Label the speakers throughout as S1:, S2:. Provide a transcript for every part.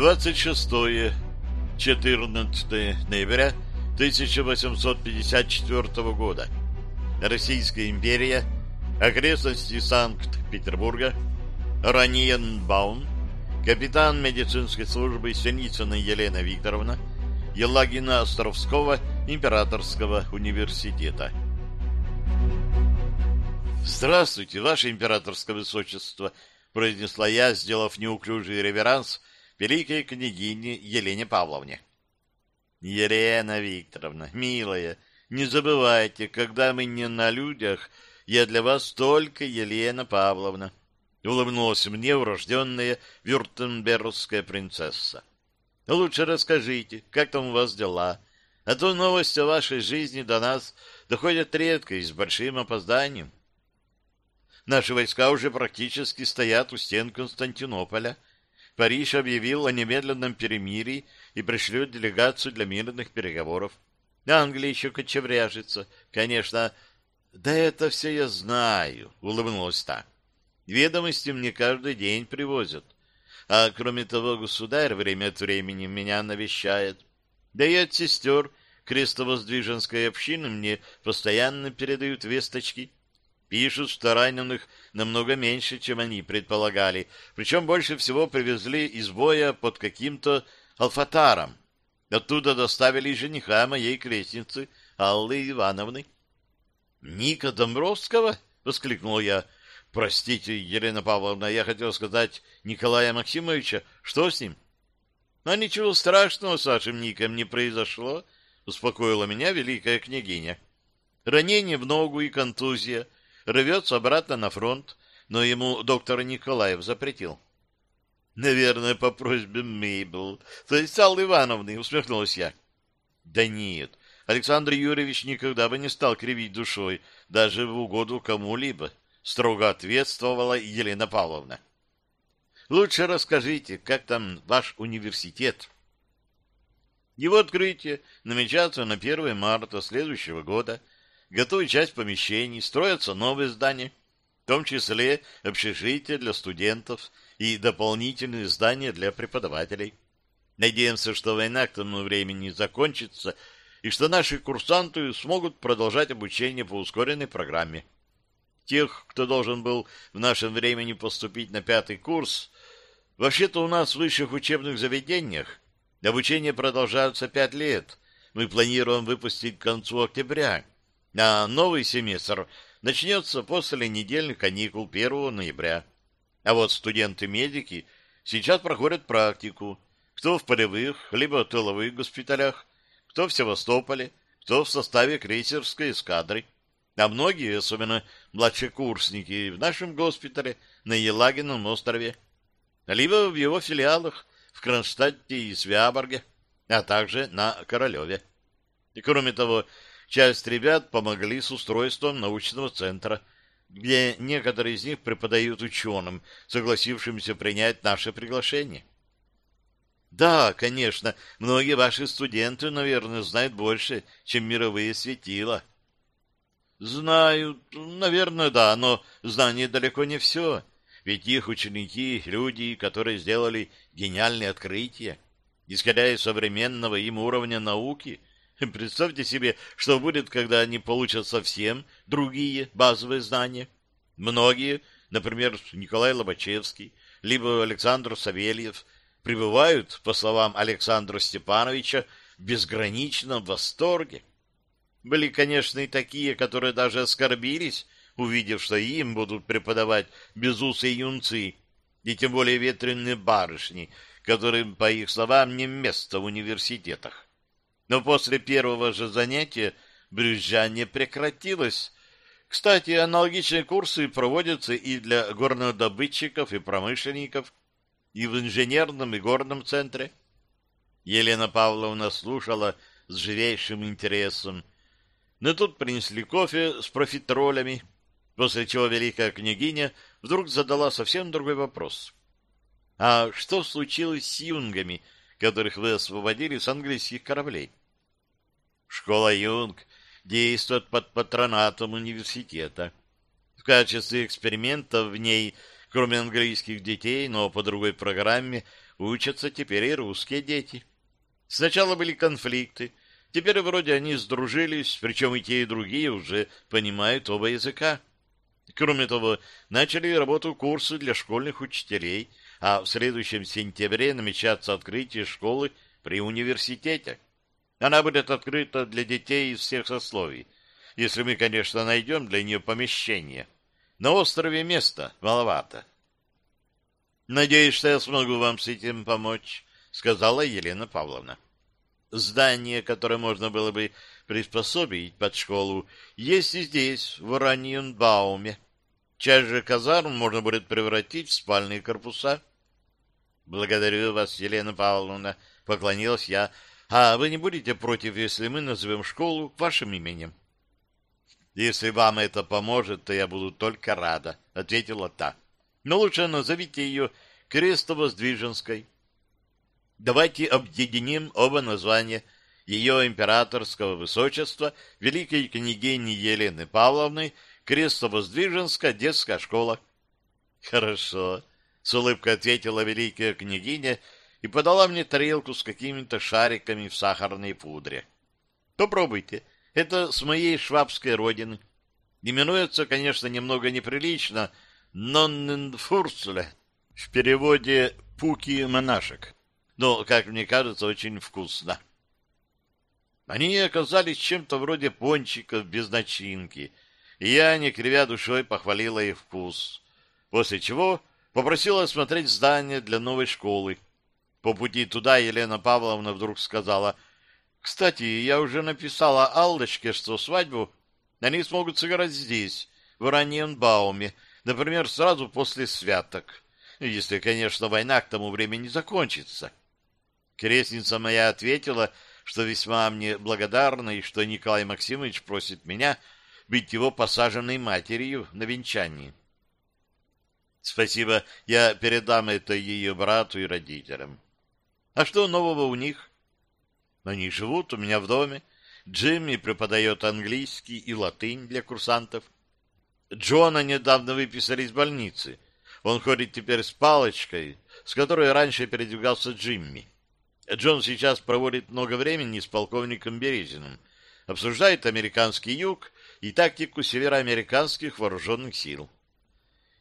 S1: 26-14 ноября 1854 года. Российская империя, окрестности Санкт-Петербурга, Раниенбаум, капитан медицинской службы Синицына Елена Викторовна, Елагина Островского императорского университета. «Здравствуйте, ваше императорское высочество!» — произнесла я, сделав неуклюжий реверанс великой княгине Елене Павловне. «Елена Викторовна, милая, не забывайте, когда мы не на людях, я для вас только Елена Павловна», — улыбнулась мне урожденная вюртембергская принцесса. «Лучше расскажите, как там у вас дела, а то новости о вашей жизни до нас доходят редко и с большим опозданием». Наши войска уже практически стоят у стен Константинополя, — Париж объявил о немедленном перемирии и пришлет делегацию для мирных переговоров. Англия еще кочевряжется, конечно. Да это все я знаю, улыбнулась та. Ведомости мне каждый день привозят. А кроме того, государь время от времени меня навещает. Да и от сестер крестовоздвиженской общины мне постоянно передают весточки. Пишут, что раненых намного меньше, чем они предполагали. Причем больше всего привезли из боя под каким-то алфатаром. Оттуда доставили жениха моей крестницы Аллы Ивановны. — Ника Домбровского? — воскликнул я. — Простите, Елена Павловна, я хотел сказать Николая Максимовича. Что с ним? — А ничего страшного с вашим Ником не произошло, — успокоила меня великая княгиня. Ранение в ногу и контузия — рвется обратно на фронт, но ему доктор Николаев запретил. — Наверное, по просьбе Мейбл, то есть Аллы Ивановны, — усмехнулась я. — Да нет, Александр Юрьевич никогда бы не стал кривить душой, даже в угоду кому-либо, — строго ответствовала Елена Павловна. — Лучше расскажите, как там ваш университет? Его открытие намечается на 1 марта следующего года — готовят часть помещений, строятся новые здания, в том числе общежития для студентов и дополнительные здания для преподавателей. Надеемся, что война к тому времени закончится и что наши курсанты смогут продолжать обучение по ускоренной программе. Тех, кто должен был в нашем времени поступить на пятый курс, вообще-то у нас в высших учебных заведениях обучение продолжается пять лет. Мы планируем выпустить к концу октября а новый семестр начнется после недельных каникул 1 ноября. А вот студенты-медики сейчас проходят практику, кто в полевых, либо тыловых госпиталях, кто в Севастополе, кто в составе крейсерской эскадры. А многие, особенно младшекурсники, в нашем госпитале на Елагином острове, либо в его филиалах в Кронштадте и Свяборге, а также на Королеве. И кроме того, Часть ребят помогли с устройством научного центра, где некоторые из них преподают ученым, согласившимся принять наше приглашение. Да, конечно, многие ваши студенты, наверное, знают больше, чем мировые светила. Знают, наверное, да, но знание далеко не все. Ведь их ученики — люди, которые сделали гениальные открытия. Исходя из современного им уровня науки — Представьте себе, что будет, когда они получат совсем другие базовые знания. Многие, например, Николай Лобачевский, либо Александр Савельев, пребывают, по словам Александра Степановича, в безграничном восторге. Были, конечно, и такие, которые даже оскорбились, увидев, что им будут преподавать безусые юнцы, и тем более ветреные барышни, которым, по их словам, не место в университетах. Но после первого же занятия брюзжание прекратилось. Кстати, аналогичные курсы проводятся и для горнодобытчиков и промышленников, и в инженерном и горном центре. Елена Павловна слушала с живейшим интересом. Но тут принесли кофе с профитролями, после чего великая княгиня вдруг задала совсем другой вопрос. «А что случилось с юнгами, которых вы освободили с английских кораблей?» Школа Юнг действует под патронатом университета. В качестве эксперимента в ней, кроме английских детей, но по другой программе, учатся теперь и русские дети. Сначала были конфликты, теперь вроде они сдружились, причем и те, и другие уже понимают оба языка. Кроме того, начали работу курсы для школьных учителей, а в следующем сентябре намечается открытие школы при университете. Она будет открыта для детей из всех сословий, если мы, конечно, найдем для нее помещение. На острове места маловато. «Надеюсь, что я смогу вам с этим помочь», — сказала Елена Павловна. «Здание, которое можно было бы приспособить под школу, есть и здесь, в Ораниенбауме. Часть же казарм можно будет превратить в спальные корпуса». «Благодарю вас, Елена Павловна», — поклонилась я. «А вы не будете против, если мы назовем школу вашим именем?» «Если вам это поможет, то я буду только рада», — ответила та. «Но лучше назовите ее Крестово-Сдвиженской». Давайте объединим оба названия ее императорского высочества великой княгини Елены Павловны Крестово-Сдвиженская детская школа. «Хорошо», — с улыбкой ответила великая княгиня и подала мне тарелку с какими-то шариками в сахарной пудре. «Попробуйте, это с моей швабской родины. Именуется, конечно, немного неприлично, «нонненфурцле» в переводе «пуки-монашек». Но, как мне кажется, очень вкусно. Они оказались чем-то вроде пончиков без начинки, и я, не кривя душой, похвалила их вкус. После чего попросила осмотреть здание для новой школы. По пути туда Елена Павловна вдруг сказала — кстати, я уже написала Аллочке, что свадьбу они смогут сыграть здесь, в Ораниенбауме, например, сразу после святок, если, конечно, война к тому времени закончится. Крестница моя ответила, что весьма мне благодарна и что Николай Максимович просит меня быть его посаженной матерью на венчании. Спасибо, я передам это ее брату и родителям. А что нового у них? Они живут у меня в доме. Джимми преподает английский и латынь для курсантов. Джона недавно выписали из больницы. Он ходит теперь с палочкой, с которой раньше передвигался Джимми. Джон сейчас проводит много времени с полковником Березиным, обсуждает американский юг и тактику североамериканских вооруженных сил.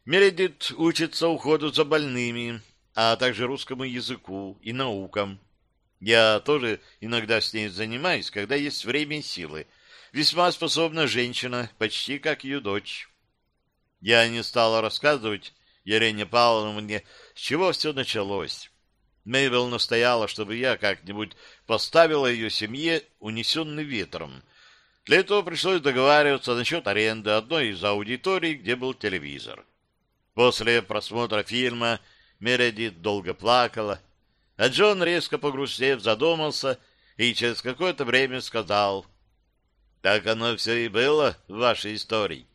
S1: Мередит учится уходу за больными, а также русскому языку и наукам. Я тоже иногда с ней занимаюсь, когда есть время и силы. Весьма способна женщина, почти как ее дочь. Я не стала рассказывать Елене Павловне, с чего все началось. Мейбл настояла, чтобы я как-нибудь поставила ее семье унесенный ветром. Для этого пришлось договариваться насчет аренды одной из аудиторий, где был телевизор. После просмотра фильма Мередит долго плакала, а Джон, резко погрустнев, задумался и через какое-то время сказал, «Так оно все и было в вашей истории».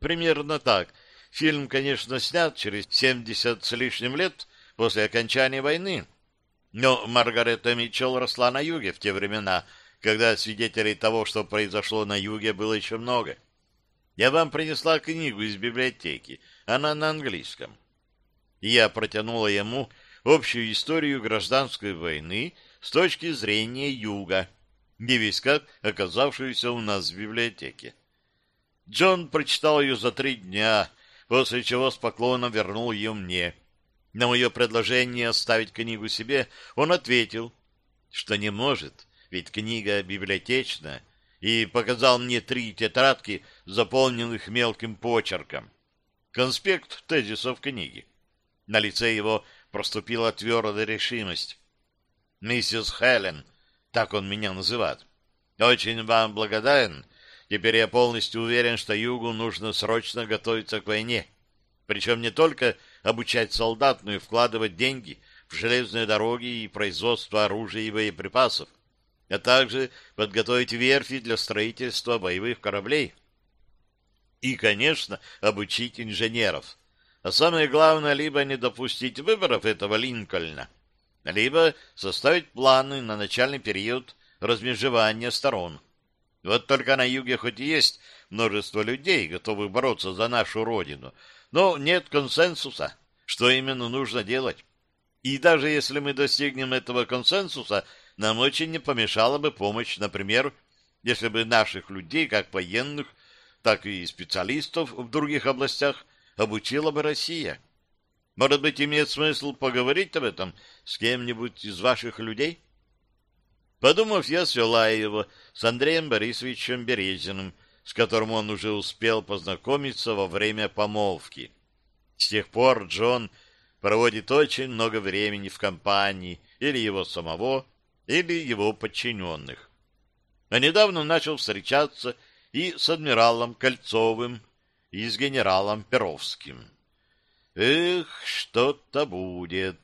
S1: Примерно так. Фильм, конечно, снят через семьдесят с лишним лет после окончания войны, но Маргарета Митчелл росла на юге в те времена, когда свидетелей того, что произошло на юге, было еще много. Я вам принесла книгу из библиотеки, она на английском. И я протянула ему общую историю гражданской войны с точки зрения юга, как оказавшуюся у нас в библиотеке. Джон прочитал ее за три дня, после чего с поклоном вернул ее мне. На мое предложение оставить книгу себе он ответил, что не может, ведь книга библиотечная, и показал мне три тетрадки, заполненных мелким почерком. Конспект тезисов книги. На лице его проступила твердая решимость. «Миссис Хелен, так он меня называет, очень вам благодарен. Теперь я полностью уверен, что Югу нужно срочно готовиться к войне. Причем не только обучать солдат, но и вкладывать деньги в железные дороги и производство оружия и боеприпасов, а также подготовить верфи для строительства боевых кораблей. И, конечно, обучить инженеров, а самое главное, либо не допустить выборов этого Линкольна, либо составить планы на начальный период размежевания сторон. Вот только на юге хоть и есть множество людей, готовых бороться за нашу родину, но нет консенсуса, что именно нужно делать. И даже если мы достигнем этого консенсуса, нам очень не помешала бы помощь, например, если бы наших людей, как военных, так и специалистов в других областях, обучила бы Россия. Может быть, имеет смысл поговорить об этом с кем-нибудь из ваших людей? Подумав, я свела его с Андреем Борисовичем Березиным, с которым он уже успел познакомиться во время помолвки. С тех пор Джон проводит очень много времени в компании или его самого, или его подчиненных. А недавно начал встречаться и с адмиралом Кольцовым, и с генералом Перовским. Эх, что-то будет.